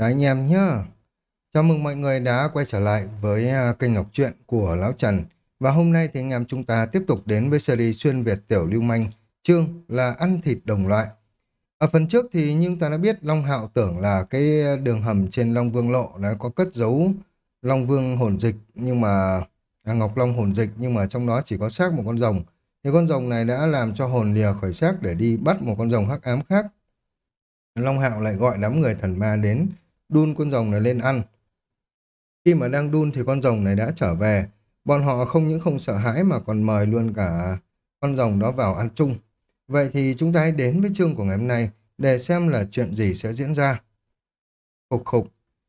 Chào anh em nhá. Chào mừng mọi người đã quay trở lại với à, kênh đọc Truyện của Lão Trần. Và hôm nay thì anh em chúng ta tiếp tục đến với series xuyên Việt Tiểu Lưu Manh, chương là ăn thịt đồng loại. Ở phần trước thì nhưng ta đã biết Long Hạo tưởng là cái đường hầm trên Long Vương Lộ đã có cất giấu Long Vương hồn dịch nhưng mà à, Ngọc Long hồn dịch nhưng mà trong đó chỉ có xác một con rồng. Thì con rồng này đã làm cho hồn lìa khỏi xác để đi bắt một con rồng hắc ám khác. Long Hạo lại gọi đám người thần ma đến đun con rồng này lên ăn. Khi mà đang đun thì con rồng này đã trở về. Bọn họ không những không sợ hãi mà còn mời luôn cả con rồng đó vào ăn chung. Vậy thì chúng ta hãy đến với chương của ngày hôm nay để xem là chuyện gì sẽ diễn ra. Khục khục,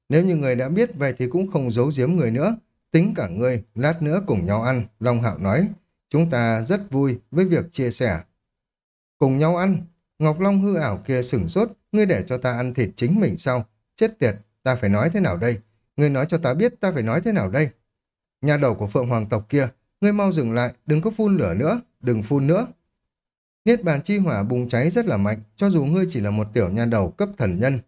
nếu như người đã biết vậy thì cũng không giấu giếm người nữa. Tính cả người, lát nữa cùng nhau ăn, Long Hạo nói. Chúng ta rất vui với việc chia sẻ. Cùng nhau ăn, Ngọc Long hư ảo kia sửng sốt, ngươi để cho ta ăn thịt chính mình sao? Chết tiệt, ta phải nói thế nào đây? Ngươi nói cho ta biết ta phải nói thế nào đây? Nhà đầu của Phượng Hoàng tộc kia, ngươi mau dừng lại, đừng có phun lửa nữa, đừng phun nữa. Niết bàn chi hỏa bùng cháy rất là mạnh, cho dù ngươi chỉ là một tiểu nhà đầu cấp thần nhân.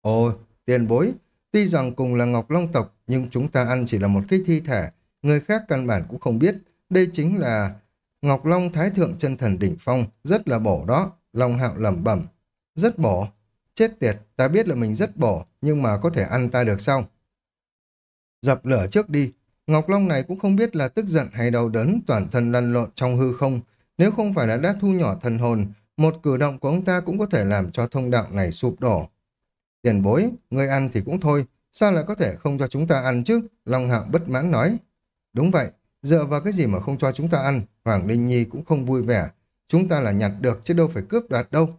Ồ, tiền bối, tuy rằng cùng là Ngọc Long tộc, nhưng chúng ta ăn chỉ là một cái thi thể, người khác căn bản cũng không biết. Đây chính là Ngọc Long Thái Thượng chân Thần Đỉnh Phong, rất là bổ đó, Long Hạo lẩm bẩm. Rất bổ. Chết tiệt, ta biết là mình rất bổ, nhưng mà có thể ăn ta được sao? Dập lửa trước đi. Ngọc Long này cũng không biết là tức giận hay đau đớn, toàn thân lăn lộn trong hư không. Nếu không phải là đã thu nhỏ thần hồn, một cử động của ông ta cũng có thể làm cho thông đạo này sụp đổ. Tiền bối, người ăn thì cũng thôi, sao lại có thể không cho chúng ta ăn chứ? Long Hạo bất mãn nói. Đúng vậy, dựa vào cái gì mà không cho chúng ta ăn, Hoàng Linh Nhi cũng không vui vẻ. Chúng ta là nhặt được chứ đâu phải cướp đoạt đâu.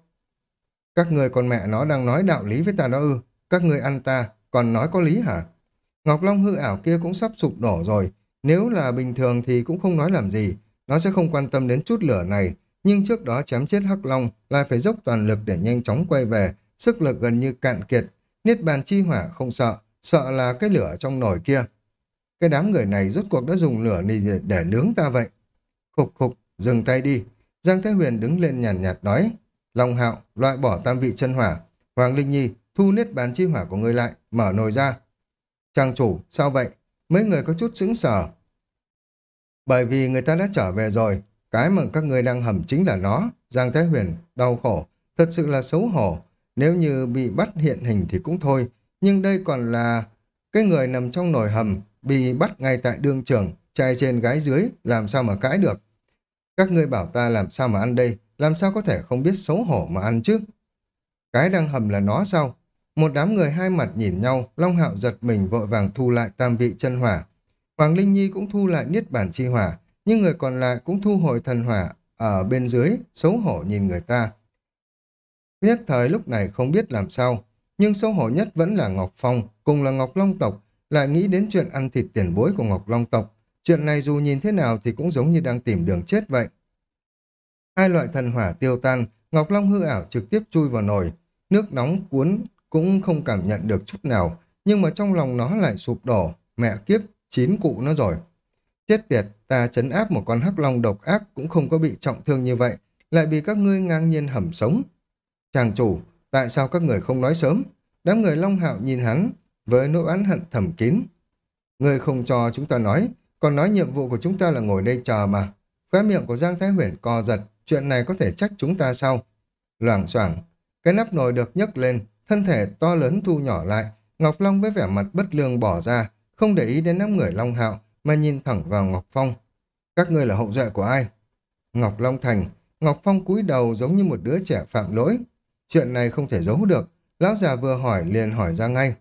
Các người con mẹ nó đang nói đạo lý với ta đó ư. Các người ăn ta, còn nói có lý hả? Ngọc Long hư ảo kia cũng sắp sụp đổ rồi. Nếu là bình thường thì cũng không nói làm gì. Nó sẽ không quan tâm đến chút lửa này. Nhưng trước đó chém chết Hắc Long lại phải dốc toàn lực để nhanh chóng quay về. Sức lực gần như cạn kiệt. Niết bàn chi hỏa không sợ. Sợ là cái lửa trong nồi kia. Cái đám người này rốt cuộc đã dùng lửa này để, để nướng ta vậy. Khục khục, dừng tay đi. Giang Thái Huyền đứng lên nhàn nhạt, nhạt nói. Long hạo, loại bỏ tam vị chân hỏa. Hoàng Linh Nhi, thu niết bàn chi hỏa của người lại, mở nồi ra. Trang chủ, sao vậy? Mấy người có chút sững sờ. Bởi vì người ta đã trở về rồi, cái mà các người đang hầm chính là nó. Giang Thái Huyền, đau khổ, thật sự là xấu hổ. Nếu như bị bắt hiện hình thì cũng thôi, nhưng đây còn là cái người nằm trong nồi hầm, bị bắt ngay tại đương trường, trai trên gái dưới, làm sao mà cãi được. Các ngươi bảo ta làm sao mà ăn đây, làm sao có thể không biết xấu hổ mà ăn chứ? Cái đang hầm là nó sao? Một đám người hai mặt nhìn nhau, Long Hạo giật mình vội vàng thu lại tam vị chân hỏa. Hoàng Linh Nhi cũng thu lại niết bản chi hỏa, nhưng người còn lại cũng thu hồi thần hỏa ở bên dưới, xấu hổ nhìn người ta. Nhất thời lúc này không biết làm sao, nhưng xấu hổ nhất vẫn là Ngọc Phong, cùng là Ngọc Long tộc, lại nghĩ đến chuyện ăn thịt tiền bối của Ngọc Long tộc. Chuyện này dù nhìn thế nào thì cũng giống như đang tìm đường chết vậy. Hai loại thần hỏa tiêu tan, Ngọc Long hư ảo trực tiếp chui vào nồi. Nước nóng cuốn cũng không cảm nhận được chút nào, nhưng mà trong lòng nó lại sụp đổ. Mẹ kiếp, chín cụ nó rồi. Chết tiệt, ta chấn áp một con hắc long độc ác cũng không có bị trọng thương như vậy, lại bị các ngươi ngang nhiên hầm sống. Chàng chủ, tại sao các người không nói sớm? Đám người Long Hạo nhìn hắn, với nỗi oán hận thầm kín. Người không cho chúng ta nói, còn nói nhiệm vụ của chúng ta là ngồi đây chờ mà. Khóe miệng của Giang Thái Huyền co giật, chuyện này có thể trách chúng ta sao? Loảng xoảng cái nắp nồi được nhấc lên, thân thể to lớn thu nhỏ lại, Ngọc Long với vẻ mặt bất lương bỏ ra, không để ý đến năm người Long Hạo, mà nhìn thẳng vào Ngọc Phong. Các ngươi là hậu duệ của ai? Ngọc Long Thành, Ngọc Phong cúi đầu giống như một đứa trẻ phạm lỗi. Chuyện này không thể giấu được, lão già vừa hỏi liền hỏi ra ngay.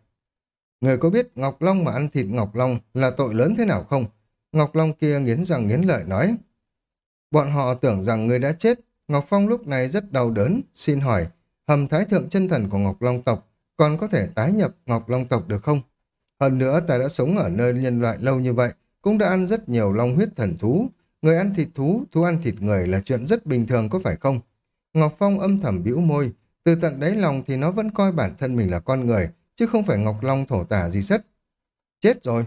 Người có biết Ngọc Long mà ăn thịt Ngọc Long là tội lớn thế nào không? Ngọc Long kia nghiến răng nghiến lợi nói. Bọn họ tưởng rằng người đã chết. Ngọc Phong lúc này rất đau đớn. Xin hỏi, hầm thái thượng chân thần của Ngọc Long tộc còn có thể tái nhập Ngọc Long tộc được không? Hơn nữa ta đã sống ở nơi nhân loại lâu như vậy, cũng đã ăn rất nhiều long huyết thần thú. Người ăn thịt thú, thú ăn thịt người là chuyện rất bình thường có phải không? Ngọc Phong âm thầm bĩu môi, từ tận đáy lòng thì nó vẫn coi bản thân mình là con người, chứ không phải Ngọc Long thổ tả gì rất. Chết rồi,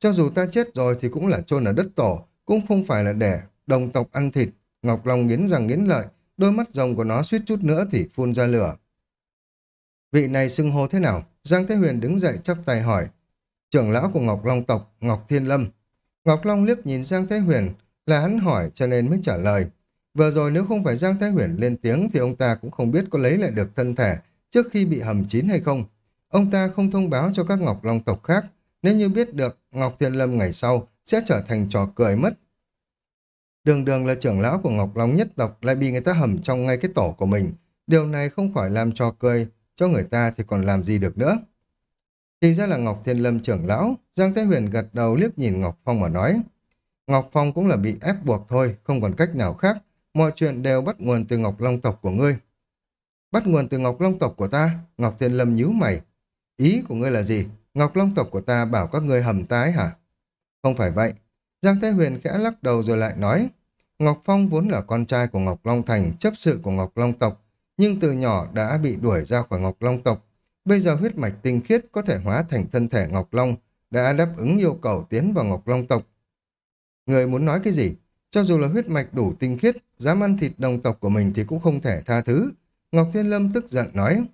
cho dù ta chết rồi thì cũng là chôn ở đất tổ, cũng không phải là để đồng tộc ăn thịt. Ngọc Long nghiến răng nghiến lợi, đôi mắt rồng của nó suýt chút nữa thì phun ra lửa. Vị này xưng hô thế nào? Giang Thế Huyền đứng dậy chắp tay hỏi. Trưởng lão của Ngọc Long tộc, Ngọc Thiên Lâm. Ngọc Long liếc nhìn Giang Thế Huyền, là hắn hỏi cho nên mới trả lời. Vừa rồi nếu không phải Giang Thế Huyền lên tiếng thì ông ta cũng không biết có lấy lại được thân thể trước khi bị hầm chín hay không. Ông ta không thông báo cho các Ngọc Long tộc khác, nếu như biết được Ngọc Thiên Lâm ngày sau sẽ trở thành trò cười mất. Đường đường là trưởng lão của Ngọc Long nhất tộc lại bị người ta hầm trong ngay cái tổ của mình. Điều này không phải làm trò cười cho người ta thì còn làm gì được nữa. Thì ra là Ngọc Thiên Lâm trưởng lão, Giang Thái Huyền gật đầu liếc nhìn Ngọc Phong mà nói. Ngọc Phong cũng là bị ép buộc thôi, không còn cách nào khác. Mọi chuyện đều bắt nguồn từ Ngọc Long tộc của ngươi. Bắt nguồn từ Ngọc Long tộc của ta, Ngọc Thiên Lâm nhíu mày. Ý của ngươi là gì? Ngọc Long tộc của ta bảo các ngươi hầm tái hả? Không phải vậy. Giang Thái Huyền khẽ lắc đầu rồi lại nói. Ngọc Phong vốn là con trai của Ngọc Long Thành, chấp sự của Ngọc Long tộc, nhưng từ nhỏ đã bị đuổi ra khỏi Ngọc Long tộc. Bây giờ huyết mạch tinh khiết có thể hóa thành thân thể Ngọc Long, đã đáp ứng yêu cầu tiến vào Ngọc Long tộc. Người muốn nói cái gì? Cho dù là huyết mạch đủ tinh khiết, dám ăn thịt đồng tộc của mình thì cũng không thể tha thứ. Ngọc Thiên Lâm tức giận nói.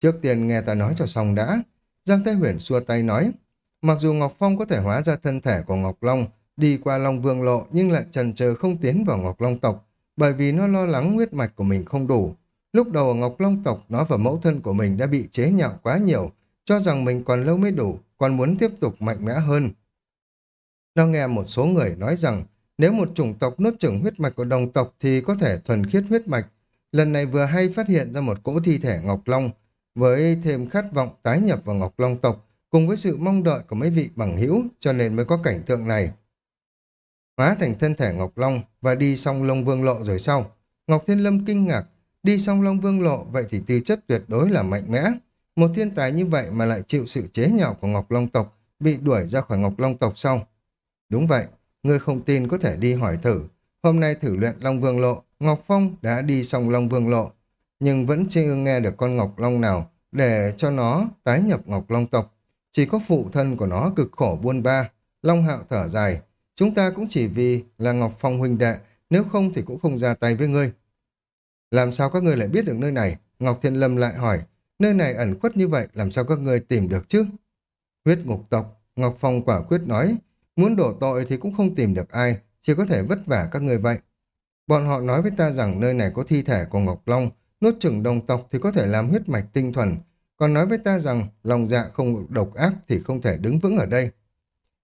Trước tiên nghe ta nói cho xong đã. Giang Thái Huyền xua tay nói. Mặc dù Ngọc Phong có thể hóa ra thân thể của Ngọc Long, đi qua Long Vương Lộ nhưng lại trần chờ không tiến vào Ngọc Long tộc, bởi vì nó lo lắng huyết mạch của mình không đủ. Lúc đầu ở Ngọc Long tộc, nó và mẫu thân của mình đã bị chế nhạo quá nhiều, cho rằng mình còn lâu mới đủ, còn muốn tiếp tục mạnh mẽ hơn. Nó nghe một số người nói rằng nếu một chủng tộc nuốt chửng huyết mạch của đồng tộc thì có thể thuần khiết huyết mạch. Lần này vừa hay phát hiện ra một cỗ thi thể Ngọc Long, với thêm khát vọng tái nhập vào Ngọc Long tộc, cùng với sự mong đợi của mấy vị bằng hữu cho nên mới có cảnh tượng này. Hóa thành thân thể Ngọc Long và đi xong Long Vương Lộ rồi sau. Ngọc Thiên Lâm kinh ngạc, đi xong Long Vương Lộ vậy thì tư chất tuyệt đối là mạnh mẽ. Một thiên tài như vậy mà lại chịu sự chế nhạo của Ngọc Long tộc, bị đuổi ra khỏi Ngọc Long tộc sau. Đúng vậy, ngươi không tin có thể đi hỏi thử. Hôm nay thử luyện Long Vương Lộ, Ngọc Phong đã đi xong Long Vương Lộ, nhưng vẫn chưa nghe được con Ngọc Long nào để cho nó tái nhập Ngọc Long tộc. Chỉ có phụ thân của nó cực khổ buôn ba. Long Hạo thở dài. Chúng ta cũng chỉ vì là Ngọc Phong huynh đệ, nếu không thì cũng không ra tay với ngươi. Làm sao các ngươi lại biết được nơi này? Ngọc Thiên Lâm lại hỏi. Nơi này ẩn khuất như vậy, làm sao các ngươi tìm được chứ? Huyết ngục tộc, Ngọc Phong quả quyết nói. Muốn đổ tội thì cũng không tìm được ai, chỉ có thể vất vả các người vậy. Bọn họ nói với ta rằng nơi này có thi thể của Ngọc Long, nuốt chửng đồng tộc thì có thể làm huyết mạch tinh thuần, còn nói với ta rằng lòng dạ không độc ác thì không thể đứng vững ở đây.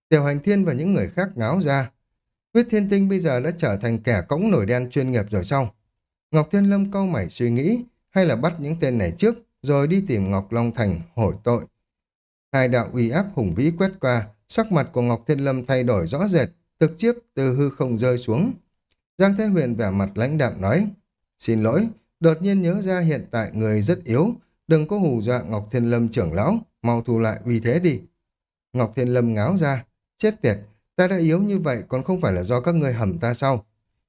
Tiểu hành thiên và những người khác ngáo ra. Huyết thiên tinh bây giờ đã trở thành kẻ cõng nổi đen chuyên nghiệp rồi sao? Ngọc Thiên Lâm câu mày suy nghĩ, hay là bắt những tên này trước, rồi đi tìm Ngọc Long Thành hỏi tội. Hai đạo uy áp hùng vĩ quét qua, sắc mặt của Ngọc Thiên Lâm thay đổi rõ rệt, thực chiếp từ hư không rơi xuống. Giang Thế Huyền vẻ mặt lãnh đạm nói, xin lỗi, đột nhiên nhớ ra hiện tại người rất yếu, đừng có hù dọa Ngọc Thiên Lâm trưởng lão, mau thu lại uy thế đi. Ngọc Thiên Lâm ngáo ra, chết tiệt, ta đã yếu như vậy còn không phải là do các ngươi hầm ta sao?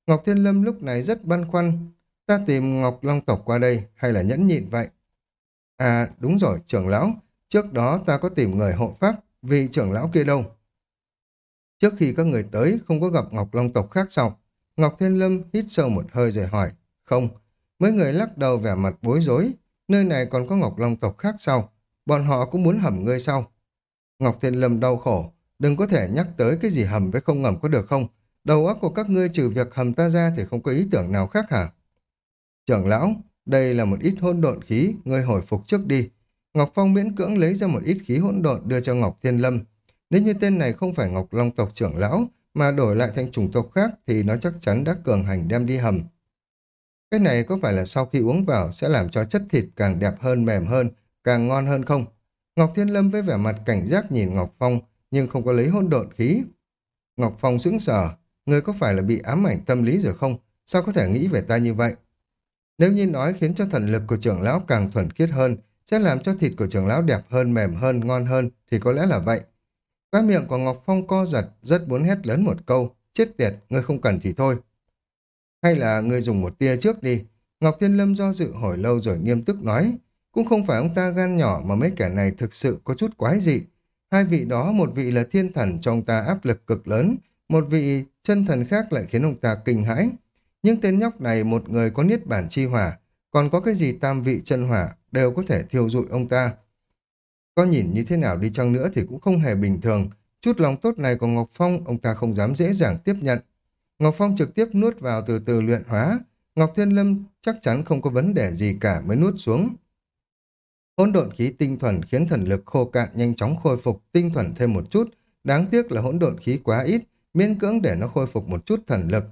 Ngọc Thiên Lâm lúc này rất băn khoăn, ta tìm Ngọc Long tộc qua đây hay là nhẫn nhịn vậy? À đúng rồi, trưởng lão, trước đó ta có tìm người hộ pháp, vị trưởng lão kia đâu? Trước khi các người tới không có gặp Ngọc Long tộc khác sao? Ngọc Thiên Lâm hít sâu một hơi rồi hỏi, không, mấy người lắc đầu vẻ mặt bối rối, nơi này còn có Ngọc Long tộc khác sao? Bọn họ cũng muốn hầm ngươi sao? Ngọc Thiên Lâm đau khổ, đừng có thể nhắc tới cái gì hầm với không ngầm có được không? Đầu óc của các ngươi trừ việc hầm ta ra thì không có ý tưởng nào khác hả? Trưởng lão, đây là một ít hỗn độn khí, ngươi hồi phục trước đi. Ngọc Phong miễn cưỡng lấy ra một ít khí hỗn độn đưa cho Ngọc Thiên Lâm. Nếu như tên này không phải Ngọc Long tộc trưởng lão, mà đổi lại thành chủng tộc khác thì nó chắc chắn đã cường hành đem đi hầm. Cái này có phải là sau khi uống vào sẽ làm cho chất thịt càng đẹp hơn, mềm hơn, càng ngon hơn không? Ngọc Thiên Lâm với vẻ mặt cảnh giác nhìn Ngọc Phong, nhưng không có lấy hôn độn khí. Ngọc Phong sững sờ, người có phải là bị ám ảnh tâm lý rồi không? Sao có thể nghĩ về ta như vậy? Nếu như nói khiến cho thần lực của trưởng lão càng thuần khiết hơn, sẽ làm cho thịt của trưởng lão đẹp hơn, mềm hơn, ngon hơn, thì có lẽ là vậy. Cái miệng của Ngọc Phong co giật, rất muốn hét lớn một câu, chết tiệt, ngươi không cần thì thôi. Hay là ngươi dùng một tia trước đi. Ngọc Thiên Lâm do dự hồi lâu rồi nghiêm túc nói, cũng không phải ông ta gan nhỏ mà mấy kẻ này thực sự có chút quái dị. Hai vị đó, một vị là thiên thần cho ông ta áp lực cực lớn, một vị chân thần khác lại khiến ông ta kinh hãi. Nhưng tên nhóc này một người có niết bản chi hỏa, còn có cái gì tam vị chân hỏa đều có thể thiêu dụi ông ta. Có nhìn như thế nào đi chăng nữa thì cũng không hề bình thường. Chút lòng tốt này của Ngọc Phong ông ta không dám dễ dàng tiếp nhận. Ngọc Phong trực tiếp nuốt vào từ từ luyện hóa. Ngọc Thiên Lâm chắc chắn không có vấn đề gì cả mới nuốt xuống. Hỗn độn khí tinh thuần khiến thần lực khô cạn nhanh chóng khôi phục tinh thuần thêm một chút. Đáng tiếc là hỗn độn khí quá ít, miễn cưỡng để nó khôi phục một chút thần lực.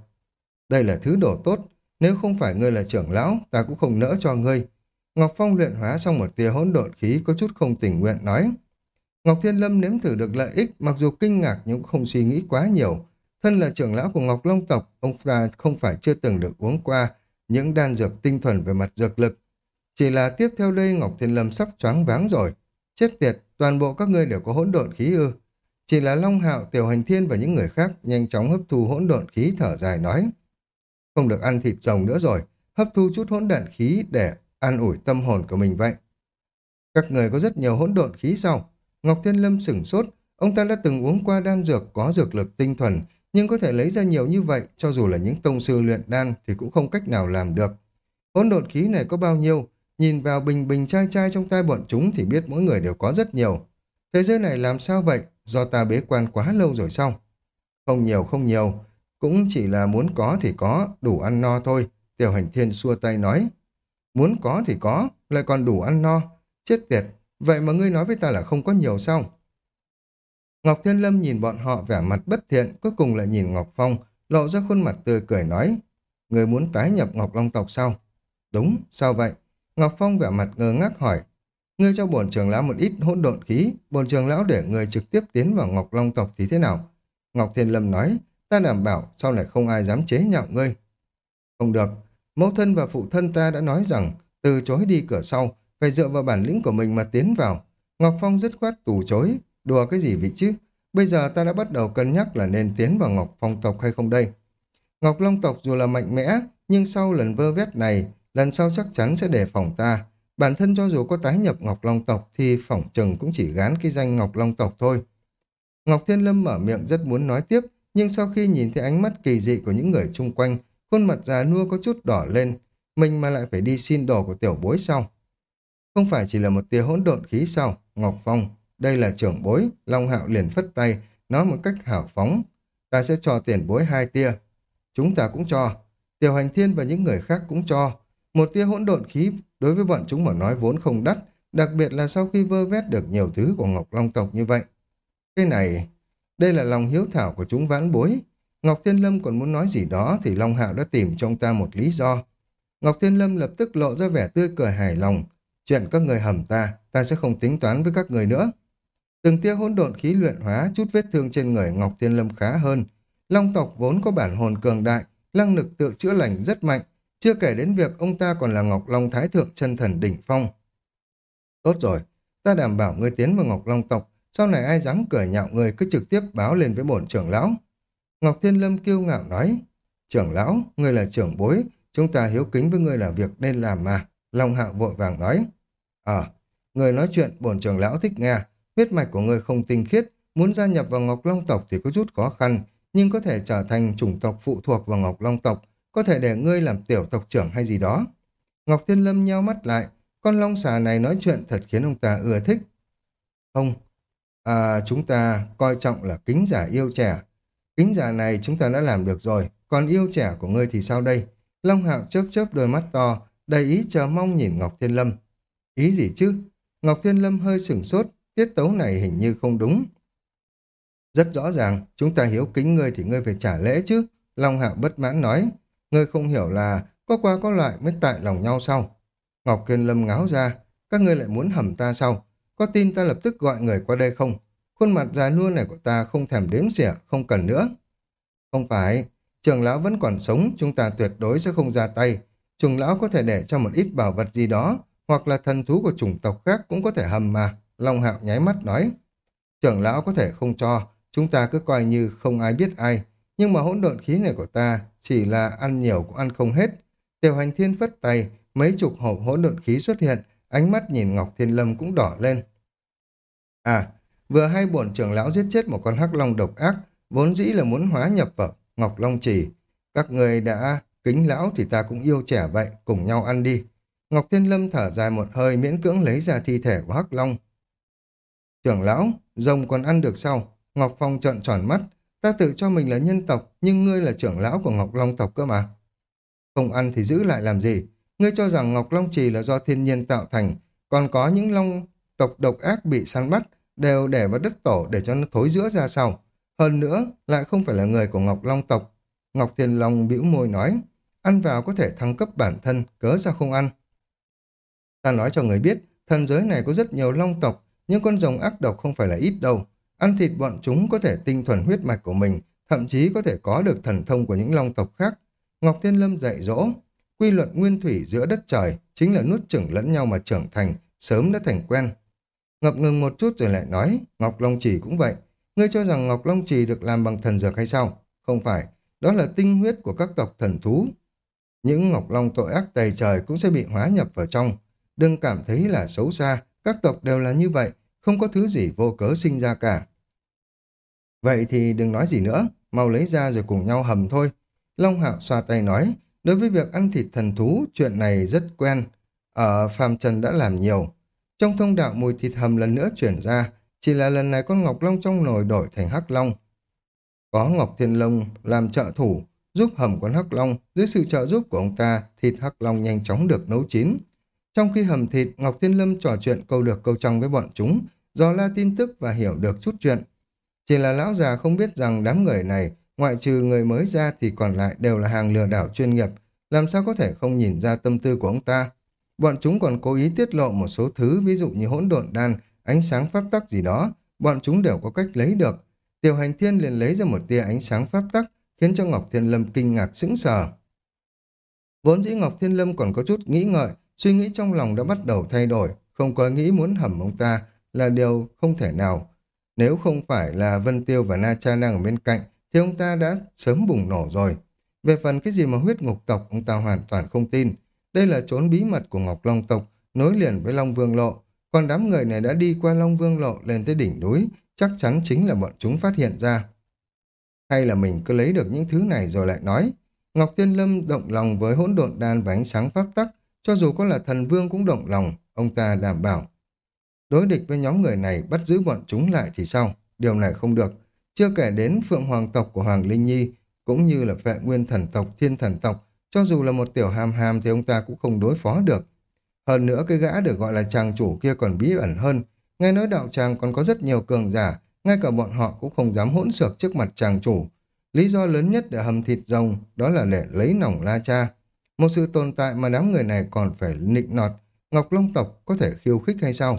Đây là thứ đồ tốt, nếu không phải ngươi là trưởng lão, ta cũng không nỡ cho ngươi. Ngọc Phong luyện hóa xong một tia hỗn độn khí có chút không tình nguyện nói. Ngọc Thiên Lâm nếm thử được lợi ích, mặc dù kinh ngạc nhưng cũng không suy nghĩ quá nhiều. Thân là trưởng lão của Ngọc Long tộc, ông ta không phải chưa từng được uống qua những đan dược tinh thuần về mặt dược lực. Chỉ là tiếp theo đây Ngọc Thiên Lâm sắp choáng váng rồi. Chết tiệt, toàn bộ các ngươi đều có hỗn độn khí ư. Chỉ là Long Hạo, Tiểu Hành Thiên và những người khác nhanh chóng hấp thu hỗn độn khí thở dài nói. Không được ăn thịt rồng nữa rồi, hấp thu chút hỗn độn khí để an ủi tâm hồn của mình vậy. Các người có rất nhiều hỗn độn khí sau Ngọc Thiên Lâm sửng sốt, ông ta đã từng uống qua đan dược có dược lực tinh thuần, nhưng có thể lấy ra nhiều như vậy, cho dù là những tông sư luyện đan thì cũng không cách nào làm được. Hỗn độn khí này có bao nhiêu? Nhìn vào bình bình chai chai trong tay bọn chúng thì biết mỗi người đều có rất nhiều. Thế giới này làm sao vậy? Do ta bế quan quá lâu rồi sao? Không nhiều không nhiều, cũng chỉ là muốn có thì có, đủ ăn no thôi. Tiểu hành thiên xua tay nói. Muốn có thì có, lại còn đủ ăn no. Chết tiệt, vậy mà ngươi nói với ta là không có nhiều sao? Ngọc Thiên Lâm nhìn bọn họ vẻ mặt bất thiện, cuối cùng lại nhìn Ngọc Phong, lộ ra khuôn mặt tươi cười nói. Người muốn tái nhập Ngọc Long tộc sao? Đúng, sao vậy? Ngọc Phong vẻ mặt ngơ ngác hỏi. Ngươi cho bổn trường lão một ít hỗn độn khí, bổn trường lão để người trực tiếp tiến vào Ngọc Long tộc thì thế nào? Ngọc Thiên Lâm nói, ta đảm bảo sau này không ai dám chế nhạo ngươi. Không được, mẫu thân và phụ thân ta đã nói rằng từ chối đi cửa sau, phải dựa vào bản lĩnh của mình mà tiến vào. Ngọc Phong dứt khoát từ chối, đùa cái gì vậy chứ? Bây giờ ta đã bắt đầu cân nhắc là nên tiến vào Ngọc Phong tộc hay không đây. Ngọc Long tộc dù là mạnh mẽ, nhưng sau lần vơ vét này, lần sau chắc chắn sẽ đề phòng ta. Bản thân cho dù có tái nhập Ngọc Long tộc thì phỏng chừng cũng chỉ gán cái danh Ngọc Long tộc thôi. Ngọc Thiên Lâm mở miệng rất muốn nói tiếp, nhưng sau khi nhìn thấy ánh mắt kỳ dị của những người chung quanh, khuôn mặt già nua có chút đỏ lên, mình mà lại phải đi xin đồ của tiểu bối sau. Không phải chỉ là một tia hỗn độn khí sao, Ngọc Phong, đây là trưởng bối, Long Hạo liền phất tay, nói một cách hảo phóng. Ta sẽ cho tiền bối hai tia. Chúng ta cũng cho. Tiểu hành thiên và những người khác cũng cho. Một tia hỗn độn khí đối với bọn chúng mà nói vốn không đắt, đặc biệt là sau khi vơ vét được nhiều thứ của Ngọc Long tộc như vậy. Cái này, đây là lòng hiếu thảo của chúng vãn bối. Ngọc Thiên Lâm còn muốn nói gì đó thì Long Hạo đã tìm cho ông ta một lý do. Ngọc Thiên Lâm lập tức lộ ra vẻ tươi cười hài lòng. Chuyện các người hầm ta, ta sẽ không tính toán với các người nữa. Từng tia hỗn độn khí luyện hóa chút vết thương trên người Ngọc Thiên Lâm khá hơn. Long tộc vốn có bản hồn cường đại, năng lực tự chữa lành rất mạnh, chưa kể đến việc ông ta còn là Ngọc Long Thái Thượng chân thần đỉnh phong. Tốt rồi, ta đảm bảo ngươi tiến vào Ngọc Long tộc, sau này ai dám cười nhạo ngươi cứ trực tiếp báo lên với bổn trưởng lão. Ngọc Thiên Lâm kiêu ngạo nói, trưởng lão, ngươi là trưởng bối, chúng ta hiếu kính với ngươi là việc nên làm mà. Long Hạo vội vàng nói, Ờ, à, người nói chuyện bổn trưởng lão thích nghe, huyết mạch của ngươi không tinh khiết, muốn gia nhập vào Ngọc Long tộc thì có chút khó khăn, nhưng có thể trở thành chủng tộc phụ thuộc vào Ngọc Long tộc, có thể để ngươi làm tiểu tộc trưởng hay gì đó. Ngọc Thiên Lâm nheo mắt lại, con long xà này nói chuyện thật khiến ông ta ưa thích. Không, à, chúng ta coi trọng là kính giả yêu trẻ. Kính giả này chúng ta đã làm được rồi, còn yêu trẻ của ngươi thì sao đây? Long Hạo chớp chớp đôi mắt to, đầy ý chờ mong nhìn Ngọc Thiên Lâm. Ý gì chứ? Ngọc Thiên Lâm hơi sửng sốt, tiết tấu này hình như không đúng. Rất rõ ràng, chúng ta hiếu kính ngươi thì ngươi phải trả lễ chứ. Long Hạo bất mãn nói, ngươi không hiểu là có qua có loại mới tại lòng nhau sau. Ngọc Kiên Lâm ngáo ra, các ngươi lại muốn hầm ta sau. Có tin ta lập tức gọi người qua đây không? Khuôn mặt già nua này của ta không thèm đếm xỉa, không cần nữa. Không phải, trường lão vẫn còn sống, chúng ta tuyệt đối sẽ không ra tay. Trường lão có thể để cho một ít bảo vật gì đó, hoặc là thần thú của chủng tộc khác cũng có thể hầm mà. Long Hạo nháy mắt nói. Trưởng lão có thể không cho, chúng ta cứ coi như không ai biết ai. Nhưng mà hỗn độn khí này của ta chỉ là ăn nhiều cũng ăn không hết. Tiểu hành thiên phất tay, mấy chục hộp hỗn độn khí xuất hiện, ánh mắt nhìn Ngọc Thiên Lâm cũng đỏ lên. À, vừa hay bổn trưởng lão giết chết một con hắc long độc ác, vốn dĩ là muốn hóa nhập vào Ngọc Long Chỉ. Các người đã kính lão thì ta cũng yêu trẻ vậy, cùng nhau ăn đi. Ngọc Thiên Lâm thở dài một hơi miễn cưỡng lấy ra thi thể của hắc long. Trưởng lão, rồng còn ăn được sao? Ngọc Phong trợn tròn mắt. Ta tự cho mình là nhân tộc, nhưng ngươi là trưởng lão của Ngọc Long tộc cơ mà. Không ăn thì giữ lại làm gì? Ngươi cho rằng Ngọc Long Trì là do thiên nhiên tạo thành, còn có những long tộc độc ác bị săn bắt, đều để vào đất tổ để cho nó thối giữa ra sau. Hơn nữa, lại không phải là người của Ngọc Long tộc. Ngọc Thiên Long bĩu môi nói, ăn vào có thể thăng cấp bản thân, cớ sao không ăn. Ta nói cho người biết, thần giới này có rất nhiều long tộc, nhưng con rồng ác độc không phải là ít đâu. Ăn thịt bọn chúng có thể tinh thuần huyết mạch của mình, thậm chí có thể có được thần thông của những long tộc khác. Ngọc Thiên Lâm dạy dỗ, quy luật nguyên thủy giữa đất trời chính là nuốt chửng lẫn nhau mà trưởng thành, sớm đã thành quen. Ngập ngừng một chút rồi lại nói, Ngọc Long Chỉ cũng vậy. Ngươi cho rằng Ngọc Long Chỉ được làm bằng thần dược hay sao? Không phải, đó là tinh huyết của các tộc thần thú. Những Ngọc Long tội ác tày trời cũng sẽ bị hóa nhập vào trong. Đừng cảm thấy là xấu xa, các tộc đều là như vậy, không có thứ gì vô cớ sinh ra cả. Vậy thì đừng nói gì nữa, mau lấy ra rồi cùng nhau hầm thôi. Long Hạo xoa tay nói, đối với việc ăn thịt thần thú, chuyện này rất quen. Ở Phạm Trần đã làm nhiều. Trong thông đạo mùi thịt hầm lần nữa chuyển ra, chỉ là lần này con Ngọc Long trong nồi đổi thành Hắc Long. Có Ngọc Thiên Long làm trợ thủ, giúp hầm con Hắc Long, dưới sự trợ giúp của ông ta, thịt Hắc Long nhanh chóng được nấu chín. Trong khi hầm thịt, Ngọc Thiên Lâm trò chuyện câu được câu trong với bọn chúng, dò la tin tức và hiểu được chút chuyện. Chỉ là lão già không biết rằng đám người này, ngoại trừ người mới ra thì còn lại đều là hàng lừa đảo chuyên nghiệp, làm sao có thể không nhìn ra tâm tư của ông ta. Bọn chúng còn cố ý tiết lộ một số thứ, ví dụ như hỗn độn đan, ánh sáng pháp tắc gì đó, bọn chúng đều có cách lấy được. Tiểu hành thiên liền lấy ra một tia ánh sáng pháp tắc, khiến cho Ngọc Thiên Lâm kinh ngạc sững sờ. Vốn dĩ Ngọc Thiên Lâm còn có chút nghĩ ngợi, suy nghĩ trong lòng đã bắt đầu thay đổi, không có nghĩ muốn hầm ông ta là điều không thể nào. Nếu không phải là Vân Tiêu và Na Cha đang ở bên cạnh, thì ông ta đã sớm bùng nổ rồi. Về phần cái gì mà huyết ngục tộc, ông ta hoàn toàn không tin. Đây là trốn bí mật của Ngọc Long tộc, nối liền với Long Vương Lộ. Còn đám người này đã đi qua Long Vương Lộ lên tới đỉnh núi, chắc chắn chính là bọn chúng phát hiện ra. Hay là mình cứ lấy được những thứ này rồi lại nói. Ngọc Tiên Lâm động lòng với hỗn độn đan và ánh sáng pháp tắc, cho dù có là thần vương cũng động lòng, ông ta đảm bảo. Đối địch với nhóm người này bắt giữ bọn chúng lại thì sao? Điều này không được. Chưa kể đến phượng hoàng tộc của Hoàng Linh Nhi, cũng như là vệ nguyên thần tộc, thiên thần tộc, cho dù là một tiểu hàm hàm thì ông ta cũng không đối phó được. Hơn nữa cái gã được gọi là chàng chủ kia còn bí ẩn hơn. Nghe nói đạo tràng còn có rất nhiều cường giả, ngay cả bọn họ cũng không dám hỗn xược trước mặt chàng chủ. Lý do lớn nhất để hầm thịt rồng đó là để lấy nòng la cha. Một sự tồn tại mà đám người này còn phải nịnh nọt. Ngọc Long tộc có thể khiêu khích hay sao?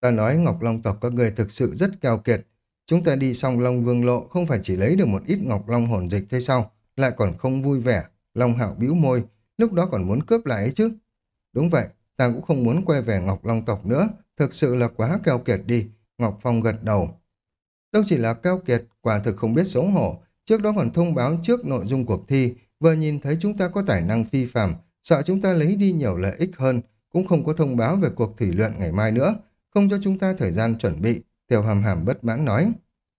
Ta nói Ngọc Long tộc các người thực sự rất keo kiệt. Chúng ta đi xong Long Vương Lộ không phải chỉ lấy được một ít Ngọc Long hồn dịch thế sao? Lại còn không vui vẻ. Long Hạo bĩu môi, lúc đó còn muốn cướp lại ấy chứ. Đúng vậy, ta cũng không muốn quay về Ngọc Long tộc nữa. Thực sự là quá keo kiệt đi. Ngọc Phong gật đầu. Đâu chỉ là keo kiệt, quả thực không biết xấu hổ. Trước đó còn thông báo trước nội dung cuộc thi, vừa nhìn thấy chúng ta có tài năng phi phàm, sợ chúng ta lấy đi nhiều lợi ích hơn, cũng không có thông báo về cuộc thủy luyện ngày mai nữa, không cho chúng ta thời gian chuẩn bị, Tiểu Hàm Hàm bất mãn nói.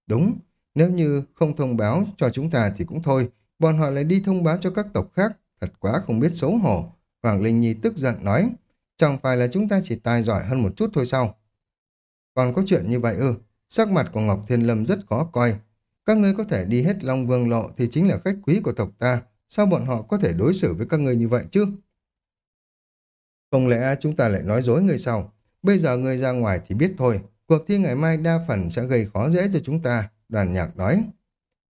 Đúng, nếu như không thông báo cho chúng ta thì cũng thôi, bọn họ lại đi thông báo cho các tộc khác, thật quá không biết xấu hổ. Hoàng Linh Nhi tức giận nói, chẳng phải là chúng ta chỉ tài giỏi hơn một chút thôi sao? Còn có chuyện như vậy ư, sắc mặt của Ngọc Thiên Lâm rất khó coi. Các ngươi có thể đi hết Long Vương Lộ thì chính là khách quý của tộc ta, sao bọn họ có thể đối xử với các ngươi như vậy chứ? Không lẽ chúng ta lại nói dối người sau? Bây giờ người ra ngoài thì biết thôi, cuộc thi ngày mai đa phần sẽ gây khó dễ cho chúng ta, đoàn nhạc nói.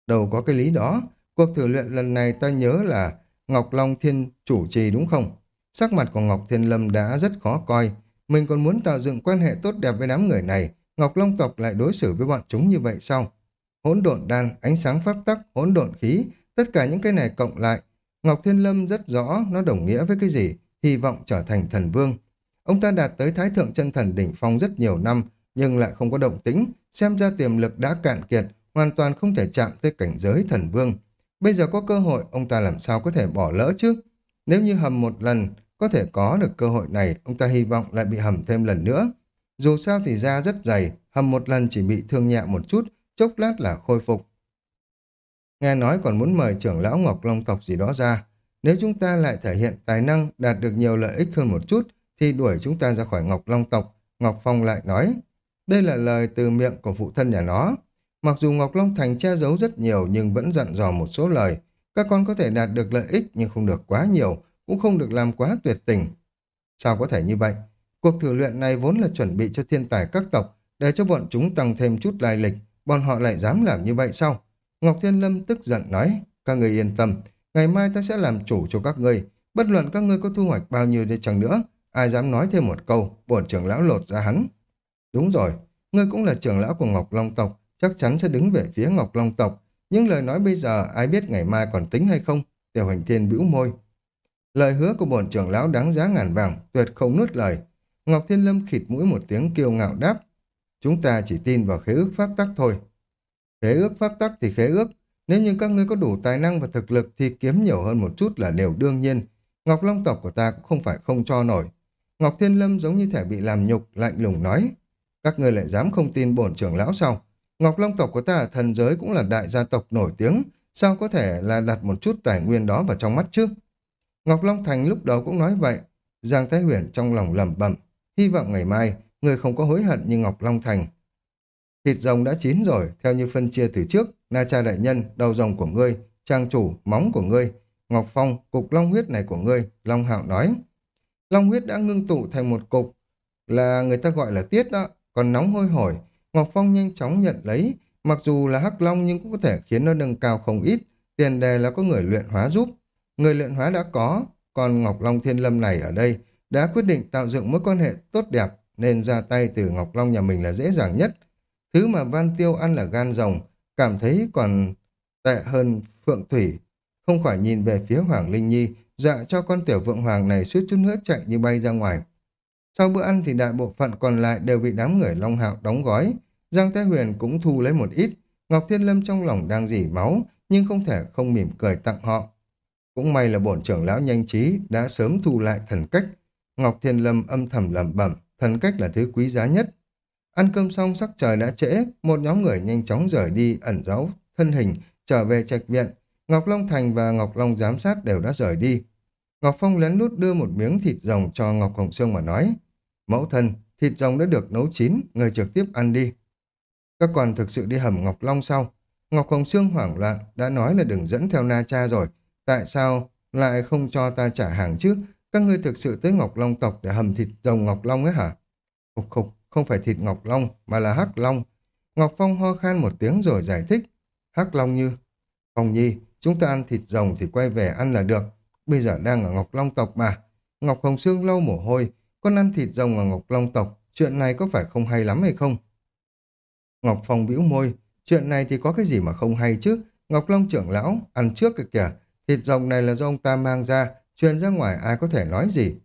Đâu có cái lý đó, cuộc thử luyện lần này ta nhớ là Ngọc Long Thiên chủ trì đúng không? Sắc mặt của Ngọc Thiên Lâm đã rất khó coi, mình còn muốn tạo dựng quan hệ tốt đẹp với đám người này, Ngọc Long tộc lại đối xử với bọn chúng như vậy sao? Hỗn độn đan, ánh sáng pháp tắc, hỗn độn khí, tất cả những cái này cộng lại, Ngọc Thiên Lâm rất rõ nó đồng nghĩa với cái gì, hy vọng trở thành thần vương. Ông ta đạt tới thái thượng chân thần đỉnh phong rất nhiều năm, nhưng lại không có động tĩnh, xem ra tiềm lực đã cạn kiệt, hoàn toàn không thể chạm tới cảnh giới thần vương. Bây giờ có cơ hội, ông ta làm sao có thể bỏ lỡ chứ? Nếu như hầm một lần, có thể có được cơ hội này, ông ta hy vọng lại bị hầm thêm lần nữa. Dù sao thì da rất dày, hầm một lần chỉ bị thương nhẹ một chút, chốc lát là khôi phục. Nghe nói còn muốn mời trưởng lão Ngọc Long tộc gì đó ra. Nếu chúng ta lại thể hiện tài năng, đạt được nhiều lợi ích hơn một chút, thì đuổi chúng ta ra khỏi Ngọc Long tộc. Ngọc Phong lại nói, Đây là lời từ miệng của phụ thân nhà nó. Mặc dù Ngọc Long Thành che giấu rất nhiều nhưng vẫn dặn dò một số lời. Các con có thể đạt được lợi ích nhưng không được quá nhiều, cũng không được làm quá tuyệt tình. Sao có thể như vậy? Cuộc thử luyện này vốn là chuẩn bị cho thiên tài các tộc, để cho bọn chúng tăng thêm chút lai lịch, bọn họ lại dám làm như vậy sao? Ngọc Thiên Lâm tức giận nói, các người yên tâm, ngày mai ta sẽ làm chủ cho các người. bất luận các ngươi có thu hoạch bao nhiêu đi chăng nữa, ai dám nói thêm một câu, bổn trưởng lão lột ra hắn. Đúng rồi, ngươi cũng là trưởng lão của Ngọc Long tộc, chắc chắn sẽ đứng về phía Ngọc Long tộc, nhưng lời nói bây giờ ai biết ngày mai còn tính hay không? Tiểu hành thiên bĩu môi. Lời hứa của bổn trưởng lão đáng giá ngàn vàng, tuyệt không nuốt lời. Ngọc Thiên Lâm khịt mũi một tiếng kiêu ngạo đáp. Chúng ta chỉ tin vào khế ước pháp tắc thôi. Khế ước pháp tắc thì khế ước. Nếu như các ngươi có đủ tài năng và thực lực thì kiếm nhiều hơn một chút là điều đương nhiên. Ngọc Long tộc của ta cũng không phải không cho nổi. Ngọc Thiên Lâm giống như thể bị làm nhục, lạnh lùng nói. Các ngươi lại dám không tin bổn trưởng lão sao? Ngọc Long tộc của ta ở thần giới cũng là đại gia tộc nổi tiếng. Sao có thể là đặt một chút tài nguyên đó vào trong mắt chứ? Ngọc Long Thành lúc đầu cũng nói vậy. Giang Thái Huyền trong lòng lẩm bẩm, hy vọng ngày mai người không có hối hận như Ngọc Long Thành. Thịt rồng đã chín rồi, theo như phân chia từ trước, Na Cha Đại Nhân, đầu rồng của ngươi, trang chủ, móng của ngươi, Ngọc Phong, cục long huyết này của ngươi, Long Hạo nói. Long huyết đã ngưng tụ thành một cục, là người ta gọi là tiết đó, còn nóng hôi hổi. Ngọc Phong nhanh chóng nhận lấy, mặc dù là hắc long nhưng cũng có thể khiến nó nâng cao không ít, tiền đề là có người luyện hóa giúp. Người luyện hóa đã có, còn Ngọc Long Thiên Lâm này ở đây đã quyết định tạo dựng mối quan hệ tốt đẹp nên ra tay từ Ngọc Long nhà mình là dễ dàng nhất. Thứ mà van Tiêu ăn là gan rồng, cảm thấy còn tệ hơn Phượng Thủy. Không khỏi nhìn về phía Hoàng Linh Nhi, dạ cho con tiểu vượng hoàng này suýt chút nữa chạy như bay ra ngoài. Sau bữa ăn thì đại bộ phận còn lại đều bị đám người Long Hạo đóng gói. Giang Thái Huyền cũng thu lấy một ít. Ngọc Thiên Lâm trong lòng đang dỉ máu, nhưng không thể không mỉm cười tặng họ. Cũng may là bổn trưởng lão nhanh trí đã sớm thu lại thần cách. Ngọc Thiên Lâm âm thầm lẩm bẩm, thần cách là thứ quý giá nhất. Ăn cơm xong sắc trời đã trễ, một nhóm người nhanh chóng rời đi ẩn giấu thân hình trở về trạch viện. Ngọc Long Thành và Ngọc Long giám sát đều đã rời đi. Ngọc Phong lén lút đưa một miếng thịt rồng cho Ngọc Hồng Sương mà nói. Mẫu thân, thịt rồng đã được nấu chín, người trực tiếp ăn đi. Các con thực sự đi hầm Ngọc Long sau. Ngọc Hồng Sương hoảng loạn, đã nói là đừng dẫn theo Na Cha rồi, Tại sao lại không cho ta trả hàng chứ? Các ngươi thực sự tới Ngọc Long tộc để hầm thịt rồng Ngọc Long ấy hả? Khục không, không phải thịt Ngọc Long, mà là Hắc Long. Ngọc Phong ho khan một tiếng rồi giải thích. Hắc Long như, Phong Nhi, chúng ta ăn thịt rồng thì quay về ăn là được. Bây giờ đang ở Ngọc Long tộc mà. Ngọc Hồng Sương lâu mồ hôi, con ăn thịt rồng ở Ngọc Long tộc, chuyện này có phải không hay lắm hay không? Ngọc Phong bĩu môi, chuyện này thì có cái gì mà không hay chứ? Ngọc Long trưởng lão, ăn trước kìa kìa, Thịt rồng này là do ông ta mang ra, truyền ra ngoài ai có thể nói gì.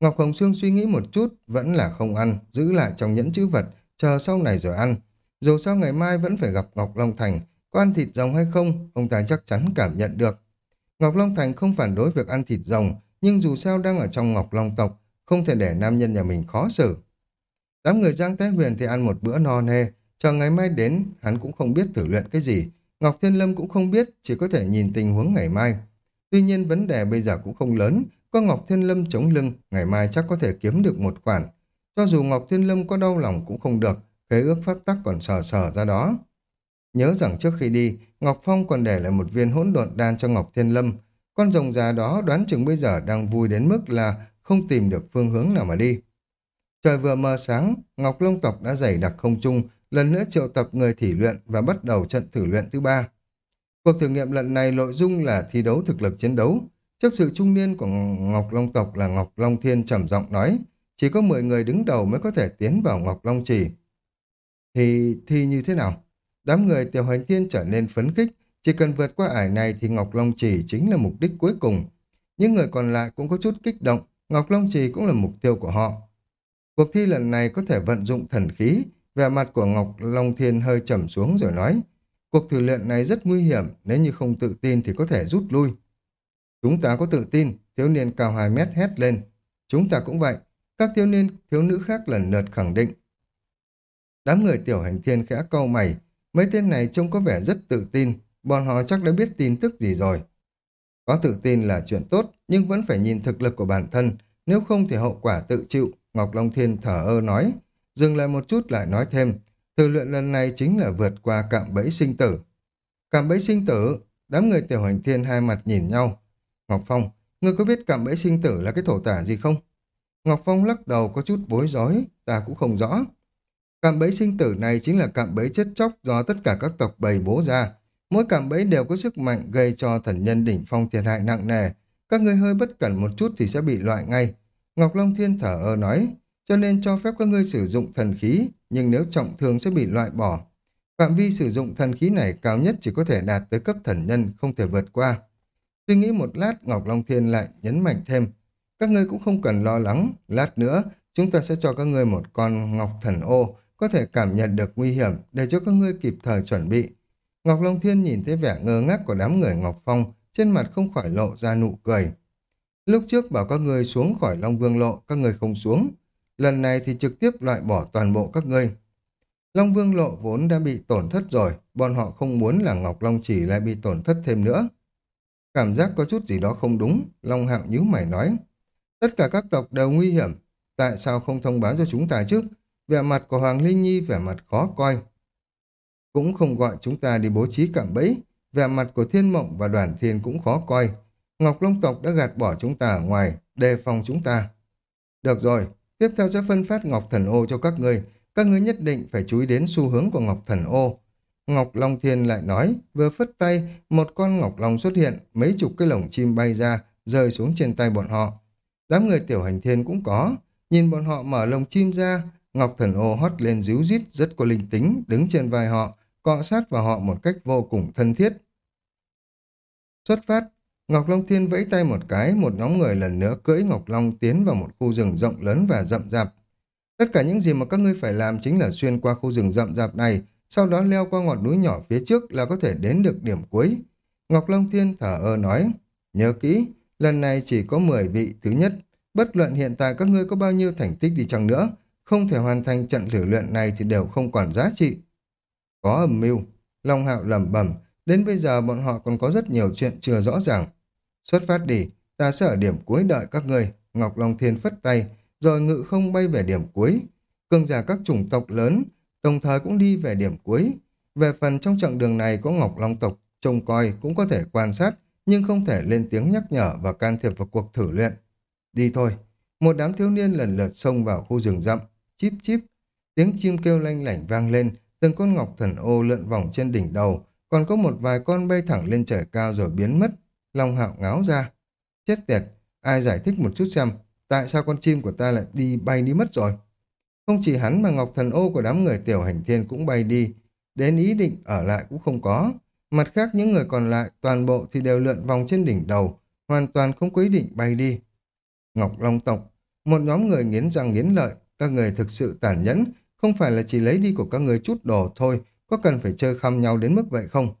Ngọc Hồng Sương suy nghĩ một chút, vẫn là không ăn, giữ lại trong nhẫn chữ vật, chờ sau này rồi ăn. Dù sao ngày mai vẫn phải gặp Ngọc Long Thành, có ăn thịt rồng hay không, ông ta chắc chắn cảm nhận được. Ngọc Long Thành không phản đối việc ăn thịt rồng, nhưng dù sao đang ở trong Ngọc Long tộc, không thể để nam nhân nhà mình khó xử. Đám người Giang Thái Huyền thì ăn một bữa no nê, chờ ngày mai đến, hắn cũng không biết thử luyện cái gì, Ngọc Thiên Lâm cũng không biết, chỉ có thể nhìn tình huống ngày mai. Tuy nhiên vấn đề bây giờ cũng không lớn, có Ngọc Thiên Lâm chống lưng, ngày mai chắc có thể kiếm được một khoản. Cho dù Ngọc Thiên Lâm có đau lòng cũng không được, khế ước pháp tắc còn sờ sờ ra đó. Nhớ rằng trước khi đi, Ngọc Phong còn để lại một viên hỗn độn đan cho Ngọc Thiên Lâm. Con rồng già đó đoán chừng bây giờ đang vui đến mức là không tìm được phương hướng nào mà đi. Trời vừa mờ sáng, Ngọc Long tộc đã dày đặc không trung, lần nữa triệu tập người thỉ luyện và bắt đầu trận thử luyện thứ ba. Cuộc thử nghiệm lần này nội dung là thi đấu thực lực chiến đấu. Chấp sự trung niên của Ngọc Long tộc là Ngọc Long Thiên trầm giọng nói, chỉ có 10 người đứng đầu mới có thể tiến vào Ngọc Long Trì. Thì thi như thế nào? Đám người tiểu hành thiên trở nên phấn khích, chỉ cần vượt qua ải này thì Ngọc Long Trì chính là mục đích cuối cùng. Những người còn lại cũng có chút kích động, Ngọc Long Trì cũng là mục tiêu của họ. Cuộc thi lần này có thể vận dụng thần khí, Vẻ mặt của Ngọc Long Thiên hơi trầm xuống rồi nói, cuộc thử luyện này rất nguy hiểm, nếu như không tự tin thì có thể rút lui. Chúng ta có tự tin, thiếu niên cao 2 mét hét lên. Chúng ta cũng vậy, các thiếu niên, thiếu nữ khác lần lượt khẳng định. Đám người tiểu hành thiên khẽ câu mày, mấy tên này trông có vẻ rất tự tin, bọn họ chắc đã biết tin tức gì rồi. Có tự tin là chuyện tốt, nhưng vẫn phải nhìn thực lực của bản thân, nếu không thì hậu quả tự chịu, Ngọc Long Thiên thở ơ nói, dừng lại một chút lại nói thêm, thử luyện lần này chính là vượt qua cạm bẫy sinh tử. Cạm bẫy sinh tử, đám người tiểu hành thiên hai mặt nhìn nhau. Ngọc Phong, ngươi có biết cạm bẫy sinh tử là cái thổ tả gì không? Ngọc Phong lắc đầu có chút bối rối, ta cũng không rõ. Cạm bẫy sinh tử này chính là cạm bẫy chết chóc do tất cả các tộc bày bố ra. Mỗi cạm bẫy đều có sức mạnh gây cho thần nhân đỉnh phong thiệt hại nặng nề. Các ngươi hơi bất cẩn một chút thì sẽ bị loại ngay. Ngọc Long Thiên thở ơ nói, cho nên cho phép các ngươi sử dụng thần khí, nhưng nếu trọng thương sẽ bị loại bỏ. Phạm vi sử dụng thần khí này cao nhất chỉ có thể đạt tới cấp thần nhân, không thể vượt qua. Suy nghĩ một lát, Ngọc Long Thiên lại nhấn mạnh thêm, các ngươi cũng không cần lo lắng, lát nữa chúng ta sẽ cho các ngươi một con Ngọc Thần Ô, có thể cảm nhận được nguy hiểm để cho các ngươi kịp thời chuẩn bị. Ngọc Long Thiên nhìn thấy vẻ ngơ ngác của đám người Ngọc Phong, trên mặt không khỏi lộ ra nụ cười. Lúc trước bảo các ngươi xuống khỏi Long Vương Lộ, các ngươi không xuống. Lần này thì trực tiếp loại bỏ toàn bộ các ngươi. Long Vương Lộ vốn đã bị tổn thất rồi, bọn họ không muốn là Ngọc Long chỉ lại bị tổn thất thêm nữa. Cảm giác có chút gì đó không đúng, Long Hạo nhíu mày nói. Tất cả các tộc đều nguy hiểm, tại sao không thông báo cho chúng ta trước? Vẻ mặt của Hoàng Linh Nhi vẻ mặt khó coi. Cũng không gọi chúng ta đi bố trí cạm bẫy, vẻ mặt của Thiên Mộng và Đoàn Thiên cũng khó coi. Ngọc Long tộc đã gạt bỏ chúng ta ở ngoài, đề phòng chúng ta. Được rồi, tiếp theo sẽ phân phát Ngọc Thần Ô cho các ngươi, các ngươi nhất định phải chú ý đến xu hướng của Ngọc Thần Ô. Ngọc Long Thiên lại nói, vừa phất tay, một con Ngọc Long xuất hiện, mấy chục cái lồng chim bay ra, rơi xuống trên tay bọn họ. Đám người tiểu hành thiên cũng có, nhìn bọn họ mở lồng chim ra, Ngọc Thần Ô hót lên díu dít rất có linh tính, đứng trên vai họ, cọ sát vào họ một cách vô cùng thân thiết. Xuất phát, Ngọc Long Thiên vẫy tay một cái, một nhóm người lần nữa cưỡi Ngọc Long tiến vào một khu rừng rộng lớn và rậm rạp. Tất cả những gì mà các ngươi phải làm chính là xuyên qua khu rừng rậm rạp này, sau đó leo qua ngọn núi nhỏ phía trước là có thể đến được điểm cuối. Ngọc Long Thiên thở ơ nói, nhớ kỹ, lần này chỉ có 10 vị thứ nhất, bất luận hiện tại các ngươi có bao nhiêu thành tích đi chăng nữa, không thể hoàn thành trận thử luyện này thì đều không còn giá trị. Có âm mưu, Long Hạo lẩm bẩm, đến bây giờ bọn họ còn có rất nhiều chuyện chưa rõ ràng. Xuất phát đi, ta sẽ ở điểm cuối đợi các ngươi. Ngọc Long Thiên phất tay, rồi ngự không bay về điểm cuối. Cường giả các chủng tộc lớn, đồng thời cũng đi về điểm cuối. Về phần trong chặng đường này có Ngọc Long tộc, trông coi cũng có thể quan sát, nhưng không thể lên tiếng nhắc nhở và can thiệp vào cuộc thử luyện. Đi thôi. Một đám thiếu niên lần lượt xông vào khu rừng rậm, chip chip. Tiếng chim kêu lanh lảnh vang lên, từng con ngọc thần ô lượn vòng trên đỉnh đầu, còn có một vài con bay thẳng lên trời cao rồi biến mất. Long hạo ngáo ra. Chết tiệt, ai giải thích một chút xem, tại sao con chim của ta lại đi bay đi mất rồi? Không chỉ hắn mà ngọc thần ô của đám người tiểu hành thiên cũng bay đi, đến ý định ở lại cũng không có. Mặt khác những người còn lại, toàn bộ thì đều lượn vòng trên đỉnh đầu, hoàn toàn không có ý định bay đi. Ngọc Long tộc, một nhóm người nghiến răng nghiến lợi, các người thực sự tàn nhẫn, không phải là chỉ lấy đi của các người chút đồ thôi, có cần phải chơi khăm nhau đến mức vậy không?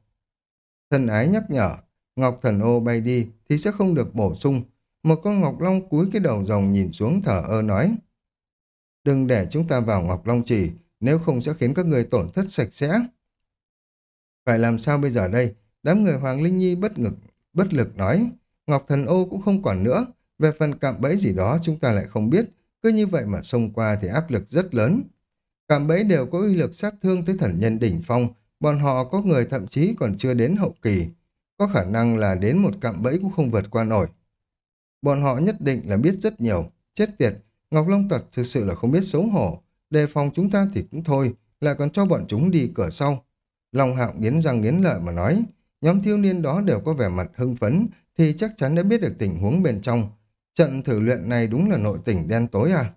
Thần ái nhắc nhở, Ngọc Thần Ô bay đi thì sẽ không được bổ sung. Một con Ngọc Long cúi cái đầu rồng nhìn xuống thở ơ nói. Đừng để chúng ta vào Ngọc Long chỉ, nếu không sẽ khiến các người tổn thất sạch sẽ. Phải làm sao bây giờ đây? Đám người Hoàng Linh Nhi bất ngực, bất lực nói. Ngọc Thần Ô cũng không còn nữa. Về phần cạm bẫy gì đó chúng ta lại không biết. Cứ như vậy mà xông qua thì áp lực rất lớn. Cạm bẫy đều có uy lực sát thương tới thần nhân đỉnh phong. Bọn họ có người thậm chí còn chưa đến hậu kỳ. Có khả năng là đến một cạm bẫy cũng không vượt qua nổi. Bọn họ nhất định là biết rất nhiều. Chết tiệt, Ngọc Long Tật thực sự là không biết xấu hổ. Đề phòng chúng ta thì cũng thôi, lại còn cho bọn chúng đi cửa sau. Long Hạo nghiến răng nghiến lợi mà nói, nhóm thiếu niên đó đều có vẻ mặt hưng phấn, thì chắc chắn đã biết được tình huống bên trong. Trận thử luyện này đúng là nội tình đen tối à?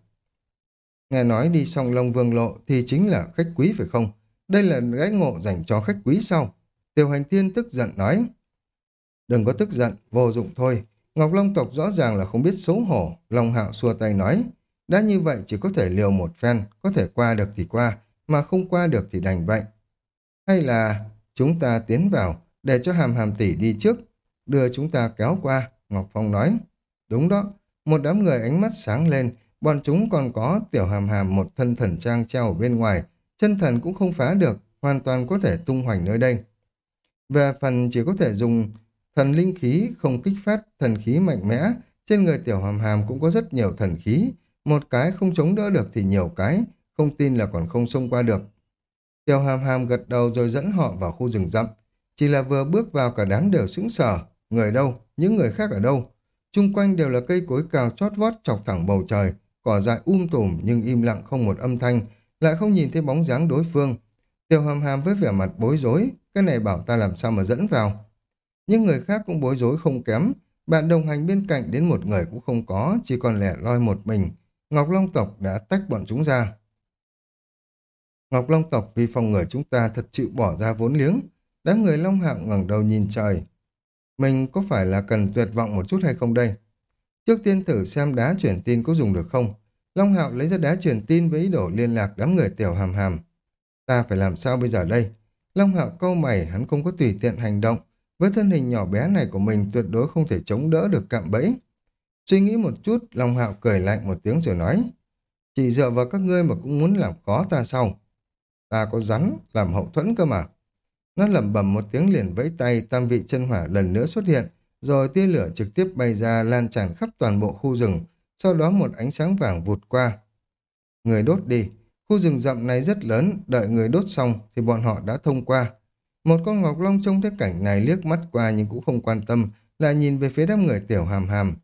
Nghe nói đi xong Long Vương Lộ thì chính là khách quý phải không? Đây là gái ngộ dành cho khách quý sao? Tiểu hành thiên tức giận nói. Đừng có tức giận, vô dụng thôi. Ngọc Long tộc rõ ràng là không biết xấu hổ. Long Hạo xua tay nói. Đã như vậy chỉ có thể liều một phen, có thể qua được thì qua, mà không qua được thì đành vậy. Hay là chúng ta tiến vào, để cho hàm hàm tỷ đi trước, đưa chúng ta kéo qua, Ngọc Phong nói. Đúng đó, một đám người ánh mắt sáng lên, bọn chúng còn có tiểu hàm hàm một thân thần trang treo ở bên ngoài, chân thần cũng không phá được, hoàn toàn có thể tung hoành nơi đây. Về phần chỉ có thể dùng thần linh khí không kích phát thần khí mạnh mẽ, trên người tiểu hàm hàm cũng có rất nhiều thần khí, một cái không chống đỡ được thì nhiều cái, không tin là còn không xông qua được. tiểu hàm hàm gật đầu rồi dẫn họ vào khu rừng rậm. Chỉ là vừa bước vào cả đám đều sững sờ. Người đâu? Những người khác ở đâu? Trung quanh đều là cây cối cao chót vót chọc thẳng bầu trời, cỏ dại um tùm nhưng im lặng không một âm thanh, lại không nhìn thấy bóng dáng đối phương. tiểu hàm hàm với vẻ mặt bối rối, cái này bảo ta làm sao mà dẫn vào. Nhưng người khác cũng bối rối không kém, bạn đồng hành bên cạnh đến một người cũng không có, chỉ còn lẻ loi một mình. Ngọc Long tộc đã tách bọn chúng ra. Ngọc Long tộc vì phòng ngừa chúng ta thật chịu bỏ ra vốn liếng. Đám người Long Hạo ngẩng đầu nhìn trời. Mình có phải là cần tuyệt vọng một chút hay không đây? Trước tiên thử xem đá chuyển tin có dùng được không? Long Hạo lấy ra đá truyền tin với ý đồ liên lạc đám người tiểu hàm hàm. Ta phải làm sao bây giờ đây? Long Hạo câu mày, hắn không có tùy tiện hành động. Với thân hình nhỏ bé này của mình tuyệt đối không thể chống đỡ được cạm bẫy. Suy nghĩ một chút, Long Hạo cười lạnh một tiếng rồi nói. Chỉ dựa vào các ngươi mà cũng muốn làm khó ta sao? Ta có rắn, làm hậu thuẫn cơ mà. Nó lẩm bẩm một tiếng liền vẫy tay, tam vị chân hỏa lần nữa xuất hiện, rồi tia lửa trực tiếp bay ra lan tràn khắp toàn bộ khu rừng, sau đó một ánh sáng vàng vụt qua. Người đốt đi, khu rừng rậm này rất lớn, đợi người đốt xong thì bọn họ đã thông qua. Một con ngọc long trông thấy cảnh này liếc mắt qua nhưng cũng không quan tâm, lại nhìn về phía đám người tiểu hàm hàm.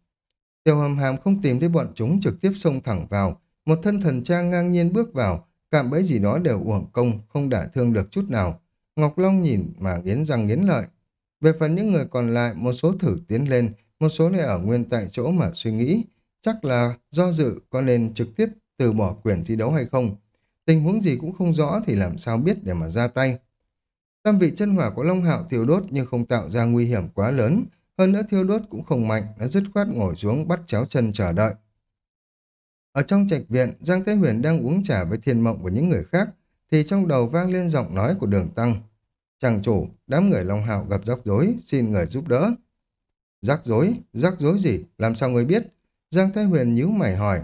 Tiểu hàm hàm không tìm thấy bọn chúng trực tiếp xông thẳng vào, một thân thần trang ngang nhiên bước vào, cảm bẫy gì đó đều uổng công, không đả thương được chút nào. Ngọc Long nhìn mà nghiến răng nghiến lợi. Về phần những người còn lại, một số thử tiến lên, một số lại ở nguyên tại chỗ mà suy nghĩ, chắc là do dự có nên trực tiếp từ bỏ quyền thi đấu hay không. Tình huống gì cũng không rõ thì làm sao biết để mà ra tay. Tam vị chân hỏa của Long Hạo thiêu đốt nhưng không tạo ra nguy hiểm quá lớn, hơn nữa thiêu đốt cũng không mạnh, nó dứt khoát ngồi xuống bắt chéo chân chờ đợi. Ở trong trạch viện, Giang Thế Huyền đang uống trà với Thiên Mộng và những người khác, thì trong đầu vang lên giọng nói của đường tăng. Chàng chủ, đám người Long Hạo gặp rắc rối, xin người giúp đỡ. Rắc rối? Rắc rối gì? Làm sao người biết? Giang Thái Huyền nhíu mày hỏi.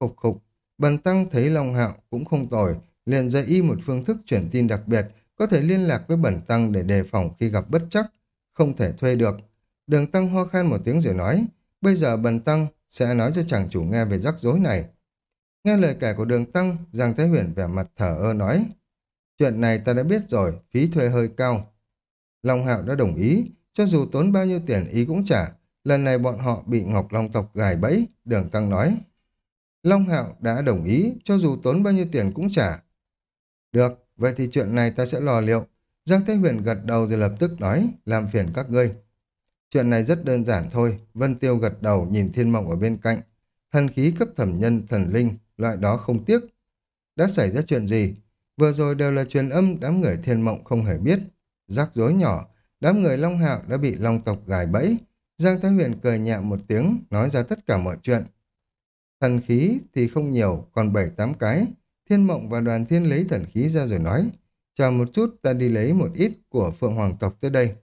Khục khục, Bần Tăng thấy Long Hạo cũng không tồi, liền dạy y một phương thức chuyển tin đặc biệt, có thể liên lạc với Bần Tăng để đề phòng khi gặp bất chắc, không thể thuê được. Đường Tăng ho khan một tiếng rồi nói, bây giờ Bần Tăng sẽ nói cho chàng chủ nghe về rắc rối này. Nghe lời kể của đường Tăng, Giang Thái Huyền vẻ mặt thở ơ nói, chuyện này ta đã biết rồi, phí thuê hơi cao. Long Hạo đã đồng ý, cho dù tốn bao nhiêu tiền ý cũng trả, lần này bọn họ bị Ngọc Long tộc gài bẫy, đường Tăng nói. Long Hạo đã đồng ý, cho dù tốn bao nhiêu tiền cũng trả. Được, vậy thì chuyện này ta sẽ lò liệu. Giang Thái Huyền gật đầu rồi lập tức nói, làm phiền các ngươi. Chuyện này rất đơn giản thôi, Vân Tiêu gật đầu nhìn thiên mộng ở bên cạnh. Thần khí cấp thẩm nhân, thần linh, loại đó không tiếc. Đã xảy ra chuyện gì? Vừa rồi đều là truyền âm đám người thiên mộng không hề biết. Rắc rối nhỏ, đám người Long Hạo đã bị Long tộc gài bẫy. Giang Thái Huyền cười nhẹ một tiếng, nói ra tất cả mọi chuyện. Thần khí thì không nhiều, còn bảy tám cái. Thiên mộng và đoàn thiên lấy thần khí ra rồi nói. Chờ một chút ta đi lấy một ít của Phượng Hoàng tộc tới đây.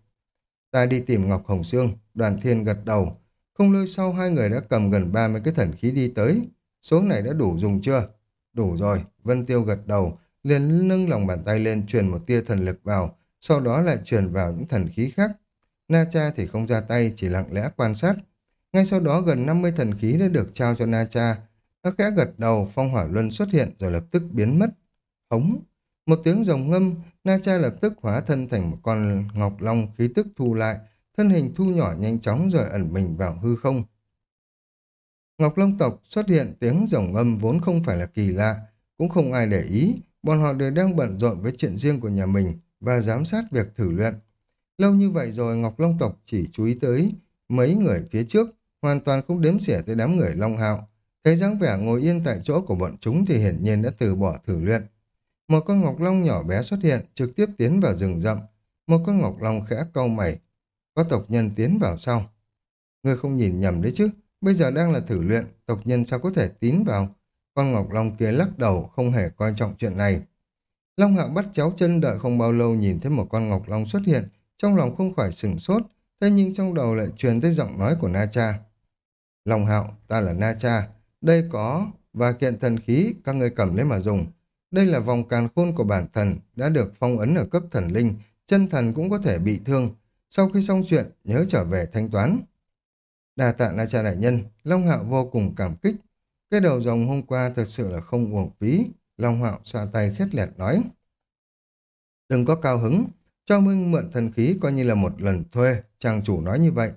Ta đi tìm Ngọc Hồng Sương, đoàn thiên gật đầu. Không lâu sau hai người đã cầm gần 30 cái thần khí đi tới. Số này đã đủ dùng chưa? Đủ rồi, Vân Tiêu gật đầu, liền nâng lòng bàn tay lên truyền một tia thần lực vào, sau đó lại truyền vào những thần khí khác. Na Cha thì không ra tay, chỉ lặng lẽ quan sát. Ngay sau đó gần 50 thần khí đã được trao cho Na Cha. Nó khẽ gật đầu, phong hỏa luân xuất hiện rồi lập tức biến mất. Hống! Một tiếng rồng ngâm, Na Cha lập tức hóa thân thành một con ngọc long khí tức thu lại, thân hình thu nhỏ nhanh chóng rồi ẩn mình vào hư không. Ngọc Long tộc xuất hiện tiếng rồng ngâm vốn không phải là kỳ lạ, cũng không ai để ý, bọn họ đều đang bận rộn với chuyện riêng của nhà mình và giám sát việc thử luyện. Lâu như vậy rồi Ngọc Long tộc chỉ chú ý tới mấy người phía trước, hoàn toàn không đếm xỉa tới đám người Long Hạo. Thấy dáng vẻ ngồi yên tại chỗ của bọn chúng thì hiển nhiên đã từ bỏ thử luyện. Một con Ngọc Long nhỏ bé xuất hiện, trực tiếp tiến vào rừng rậm. Một con Ngọc Long khẽ cau mày. Có tộc nhân tiến vào sau. Ngươi không nhìn nhầm đấy chứ, bây giờ đang là thử luyện, tộc nhân sao có thể tín vào. Con Ngọc Long kia lắc đầu, không hề coi trọng chuyện này. Long Hạo bắt cháu chân đợi không bao lâu nhìn thấy một con Ngọc Long xuất hiện, trong lòng không khỏi sửng sốt, thế nhưng trong đầu lại truyền tới giọng nói của Na Cha. Long Hạo, ta là Na Cha, đây có và kiện thần khí, các ngươi cầm lấy mà dùng. Đây là vòng càn khôn của bản thần, đã được phong ấn ở cấp thần linh, chân thần cũng có thể bị thương. Sau khi xong chuyện, nhớ trở về thanh toán. Đà tạ là Cha đại nhân, Long Hạo vô cùng cảm kích. Cái đầu rồng hôm qua thật sự là không uổng phí, Long Hạo xoa tay khét lẹt nói. Đừng có cao hứng, cho Minh mượn thần khí coi như là một lần thuê, chàng chủ nói như vậy.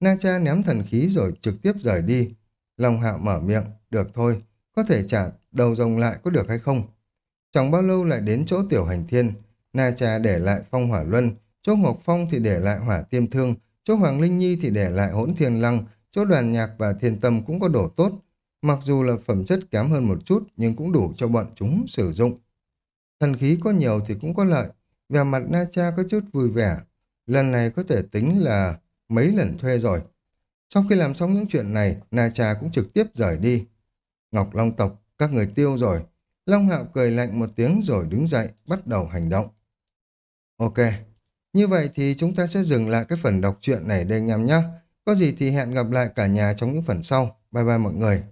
Na cha ném thần khí rồi trực tiếp rời đi. Long Hạo mở miệng, được thôi, có thể trả đầu rồng lại có được hay không? Chẳng bao lâu lại đến chỗ tiểu hành thiên, Na cha để lại phong hỏa luân, chỗ Ngọc Phong thì để lại hỏa tiêm thương, chỗ Hoàng Linh Nhi thì để lại hỗn thiên lăng, chỗ đoàn nhạc và thiên tâm cũng có đồ tốt. Mặc dù là phẩm chất kém hơn một chút nhưng cũng đủ cho bọn chúng sử dụng. Thần khí có nhiều thì cũng có lợi, vẻ mặt Na Cha có chút vui vẻ. Lần này có thể tính là mấy lần thuê rồi. Sau khi làm xong những chuyện này, Na Cha cũng trực tiếp rời đi. Ngọc Long tộc, các người tiêu rồi. Long Hạo cười lạnh một tiếng rồi đứng dậy, bắt đầu hành động. Ok, như vậy thì chúng ta sẽ dừng lại cái phần đọc truyện này đây anh em nhé. Có gì thì hẹn gặp lại cả nhà trong những phần sau. Bye bye mọi người.